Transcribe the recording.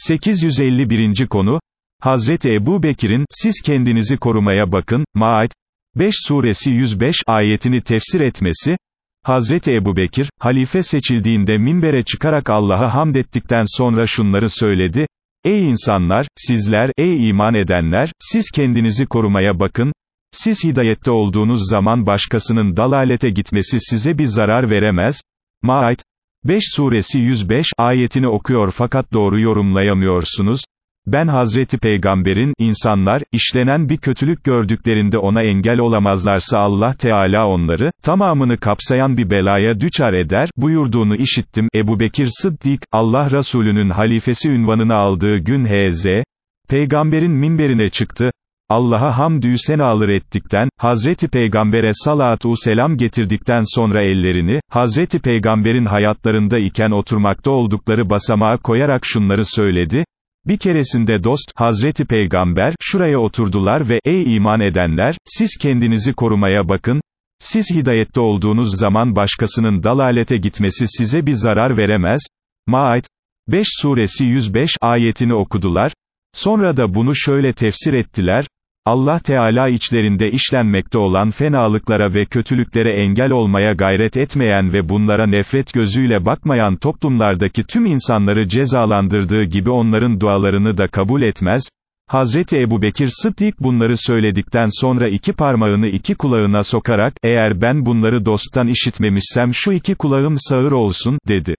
851. konu, Hazreti Ebu Bekir'in, siz kendinizi korumaya bakın, Maid, 5 suresi 105 ayetini tefsir etmesi, Hazreti Ebu Bekir, halife seçildiğinde minbere çıkarak Allah'a hamd ettikten sonra şunları söyledi, Ey insanlar, sizler, ey iman edenler, siz kendinizi korumaya bakın, siz hidayette olduğunuz zaman başkasının dalalete gitmesi size bir zarar veremez, Maid, 5 suresi 105 ayetini okuyor fakat doğru yorumlayamıyorsunuz, ben Hazreti Peygamber'in, insanlar, işlenen bir kötülük gördüklerinde ona engel olamazlarsa Allah Teala onları, tamamını kapsayan bir belaya düçar eder, buyurduğunu işittim, Ebu Bekir Sıddik, Allah Resulü'nün halifesi ünvanını aldığı gün H.Z. Peygamberin minberine çıktı, Allah'a hamdü senalar ettikten, Hazreti Peygamber'e salatu selam getirdikten sonra ellerini, Hazreti Peygamber'in hayatlarında iken oturmakta oldukları basamağa koyarak şunları söyledi, bir keresinde dost, Hazreti Peygamber, şuraya oturdular ve, ey iman edenler, siz kendinizi korumaya bakın, siz hidayette olduğunuz zaman başkasının dalalete gitmesi size bir zarar veremez, Maid, 5 suresi 105 ayetini okudular, sonra da bunu şöyle tefsir ettiler, Allah Teala içlerinde işlenmekte olan fenalıklara ve kötülüklere engel olmaya gayret etmeyen ve bunlara nefret gözüyle bakmayan toplumlardaki tüm insanları cezalandırdığı gibi onların dualarını da kabul etmez. Hazreti Ebu Bekir Sıddik bunları söyledikten sonra iki parmağını iki kulağına sokarak, eğer ben bunları dosttan işitmemişsem şu iki kulağım sağır olsun, dedi.